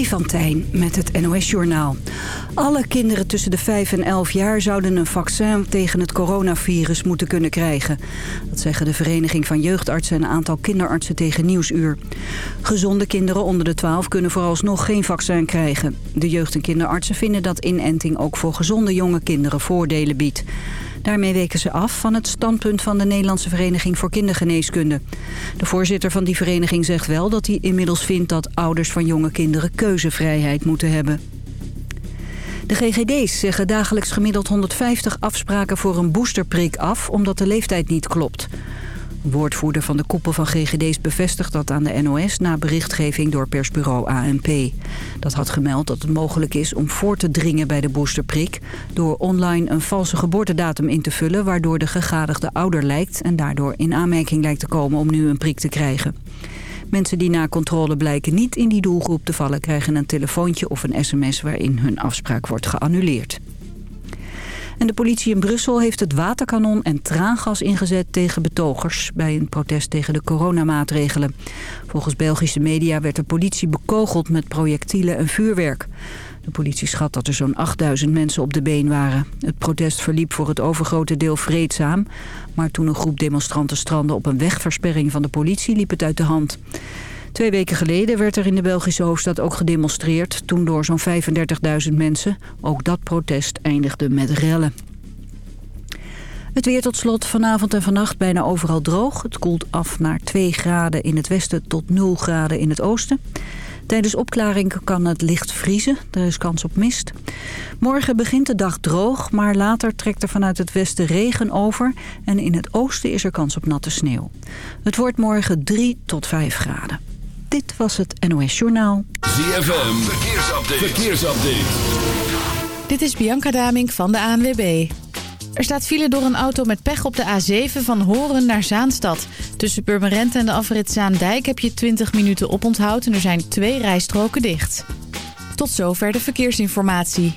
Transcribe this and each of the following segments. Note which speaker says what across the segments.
Speaker 1: Freddy van Tijn met het NOS-journaal. Alle kinderen tussen de 5 en 11 jaar zouden een vaccin tegen het coronavirus moeten kunnen krijgen. Dat zeggen de Vereniging van Jeugdartsen en een aantal kinderartsen tegen Nieuwsuur. Gezonde kinderen onder de 12 kunnen vooralsnog geen vaccin krijgen. De jeugd- en kinderartsen vinden dat inenting ook voor gezonde jonge kinderen voordelen biedt. Daarmee weken ze af van het standpunt van de Nederlandse Vereniging voor Kindergeneeskunde. De voorzitter van die vereniging zegt wel dat hij inmiddels vindt dat ouders van jonge kinderen keuzevrijheid moeten hebben. De GGD's zeggen dagelijks gemiddeld 150 afspraken voor een boosterprik af omdat de leeftijd niet klopt. Woordvoerder van de koepel van GGD's bevestigt dat aan de NOS... na berichtgeving door persbureau ANP. Dat had gemeld dat het mogelijk is om voor te dringen bij de boosterprik... door online een valse geboortedatum in te vullen... waardoor de gegadigde ouder lijkt... en daardoor in aanmerking lijkt te komen om nu een prik te krijgen. Mensen die na controle blijken niet in die doelgroep te vallen... krijgen een telefoontje of een sms waarin hun afspraak wordt geannuleerd. En de politie in Brussel heeft het waterkanon en traangas ingezet tegen betogers... bij een protest tegen de coronamaatregelen. Volgens Belgische media werd de politie bekogeld met projectielen en vuurwerk. De politie schat dat er zo'n 8000 mensen op de been waren. Het protest verliep voor het overgrote deel vreedzaam. Maar toen een groep demonstranten strandde op een wegversperring van de politie... liep het uit de hand. Twee weken geleden werd er in de Belgische hoofdstad ook gedemonstreerd. Toen door zo'n 35.000 mensen. Ook dat protest eindigde met rellen. Het weer tot slot vanavond en vannacht bijna overal droog. Het koelt af naar 2 graden in het westen tot 0 graden in het oosten. Tijdens opklaring kan het licht vriezen. Er is kans op mist. Morgen begint de dag droog, maar later trekt er vanuit het westen regen over. En in het oosten is er kans op natte sneeuw. Het wordt morgen 3 tot 5 graden. Dit was het NOS Journaal.
Speaker 2: ZFM, verkeersupdate. verkeersupdate.
Speaker 3: Dit is Bianca Damink van de ANWB. Er staat file door een auto met pech op de A7 van Horen naar Zaanstad. Tussen Purmerend en de afrit Zaandijk heb je 20 minuten oponthoud en er zijn twee rijstroken dicht. Tot zover de verkeersinformatie.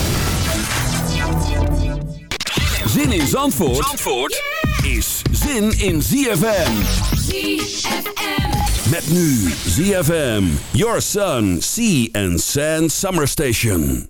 Speaker 2: Zin in Zandvoort, Zandvoort is zin in ZFM.
Speaker 4: ZFM.
Speaker 2: Met nu ZFM, Your Sun, Sea and Sand Summer Station.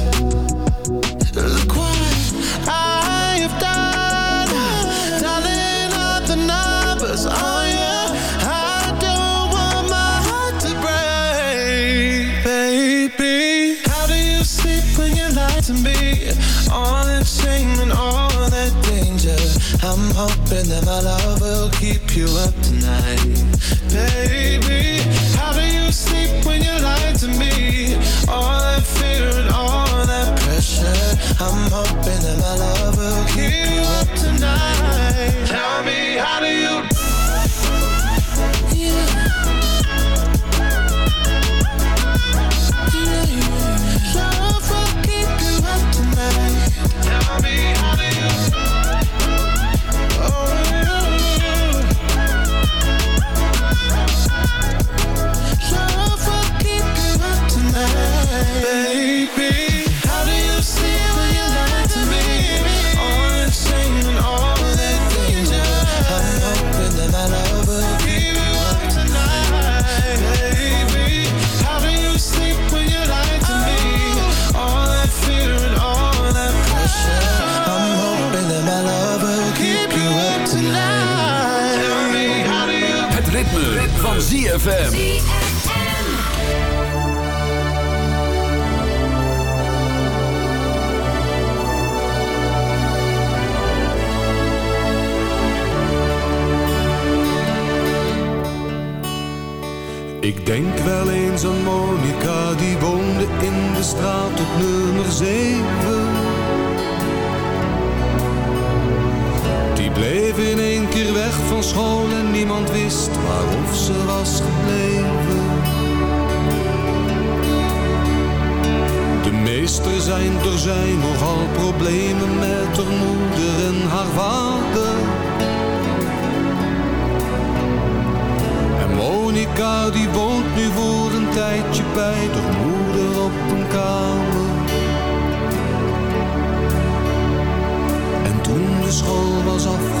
Speaker 5: I'm hoping that my love will keep you up tonight, baby. How do you sleep when you lie to me?
Speaker 2: ZFM.
Speaker 6: Ik denk wel eens aan Monica, die woonde in de straat op nummer 7. Die bleef in één keer weg van school en niemand wist waarof ze was gebleven. De meester zijn er zijn nogal problemen met haar moeder en haar vader. En Monica die woont nu voor een tijdje bij de moeder op een kamer. En toen de school was afgelopen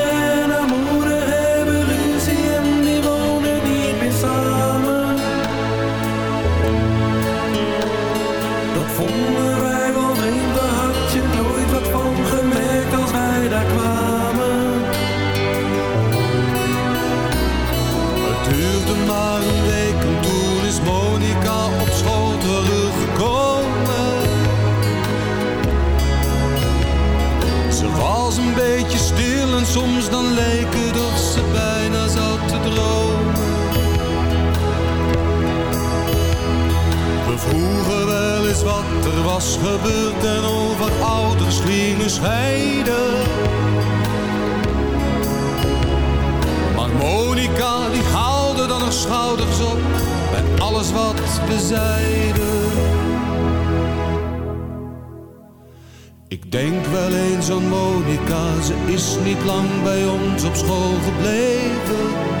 Speaker 6: gevonden Maar Monica die haalde dan haar schouders op bij alles wat we zeiden. Ik denk wel eens aan Monica, ze is niet lang bij ons op school gebleven.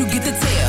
Speaker 7: You get the tail.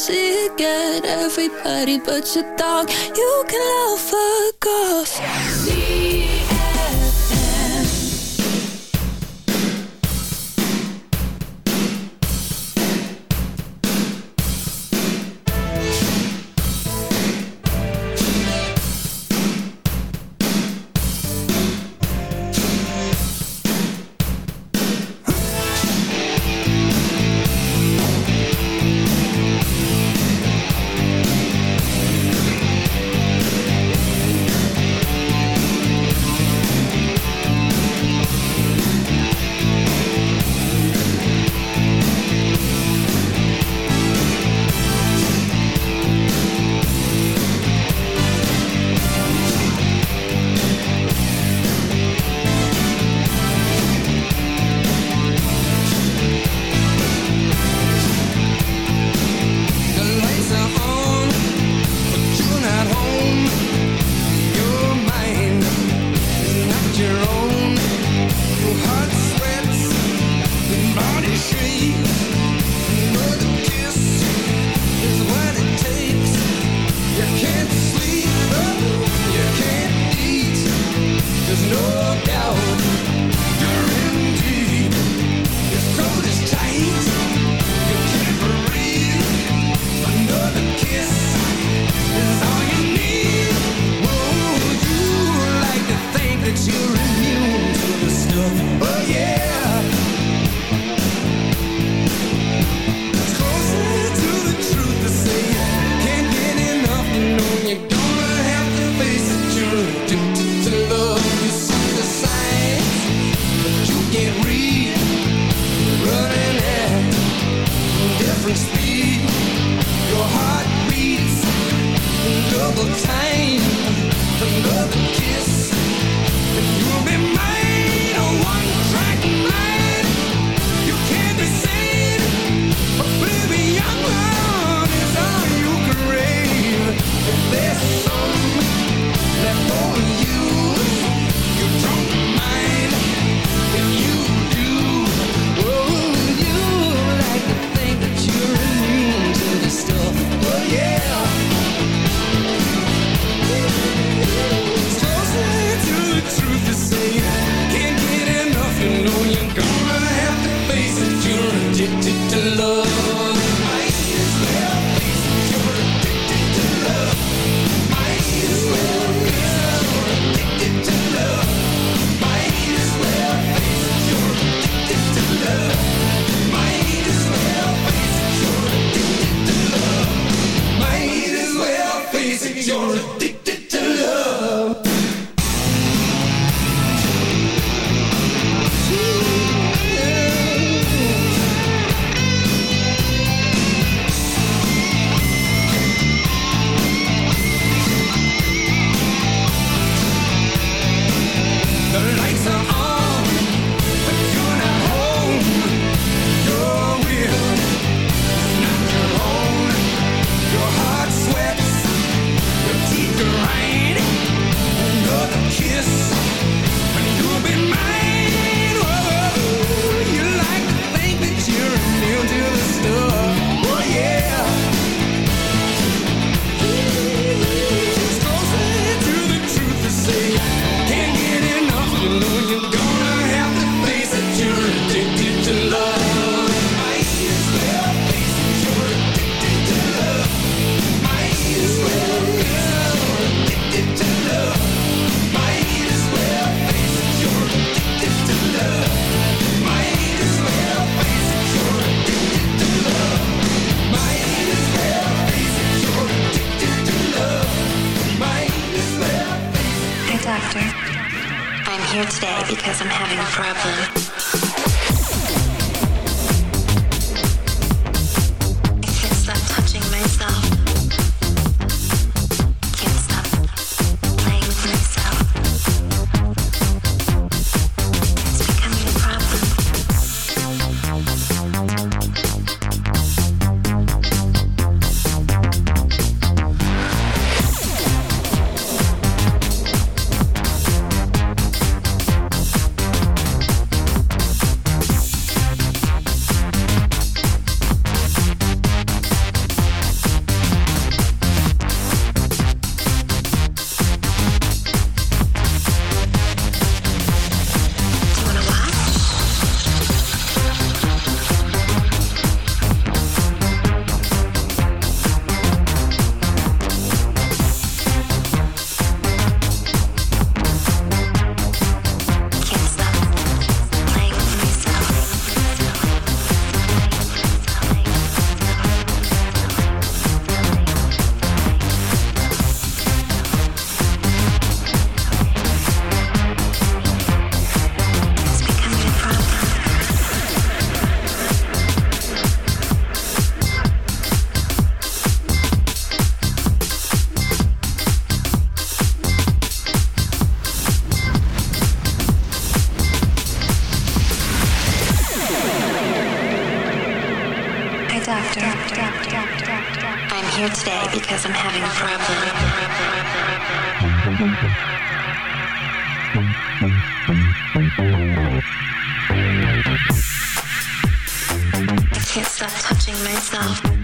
Speaker 8: sick at everybody but your dog. You can love us. I'm
Speaker 9: here today because I'm having a problem. I can't stop touching myself.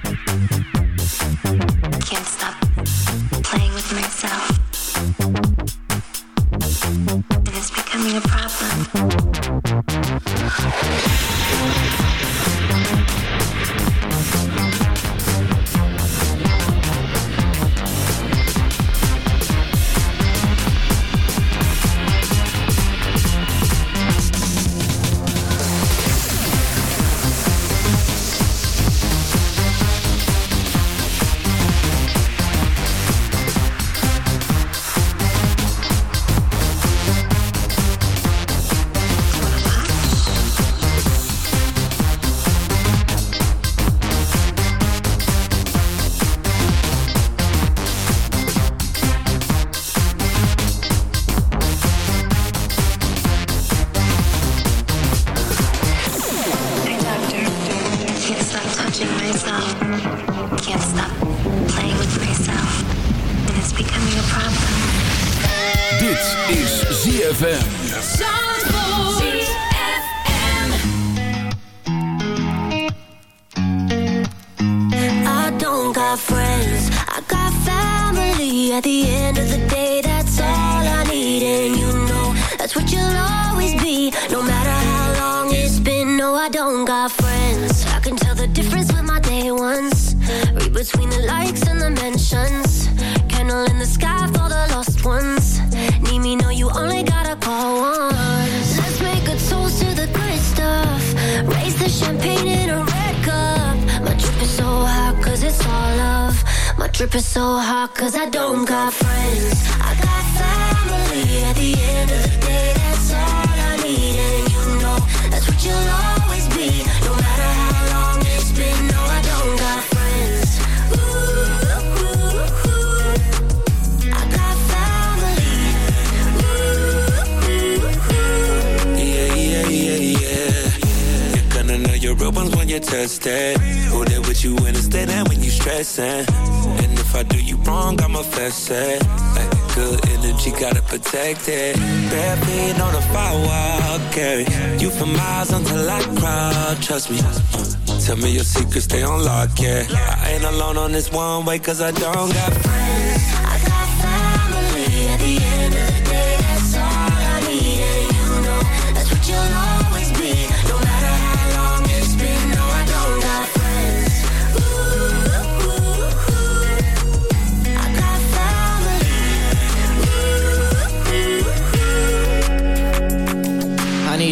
Speaker 10: Likes and the mentions. Candle in the sky for the lost ones. Need me, no, you only gotta call once. Let's make a toast to the good stuff. Raise the champagne in a red cup. My drip is so hot, cause it's all love. My drip is so hot, cause I don't got friends. I got family. At the end of the day,
Speaker 11: when test it. Who there with you in the state and when you stressing. And if I do you wrong, I'ma fess it. Like good energy, gotta protect it. Bare feet on the firewall, carry you for miles until I cry. Trust me. Tell me your secrets, stay on lock, yeah. I ain't alone on this one way, cause I don't got friends.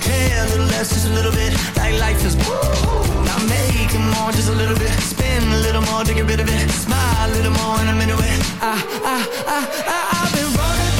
Speaker 5: Care a little less, just a little bit. Like life is woo. Not making more, just a little bit. Spin a little more to get rid of it. Smile a little more, and I'm into it. I, I, I, I, I've been running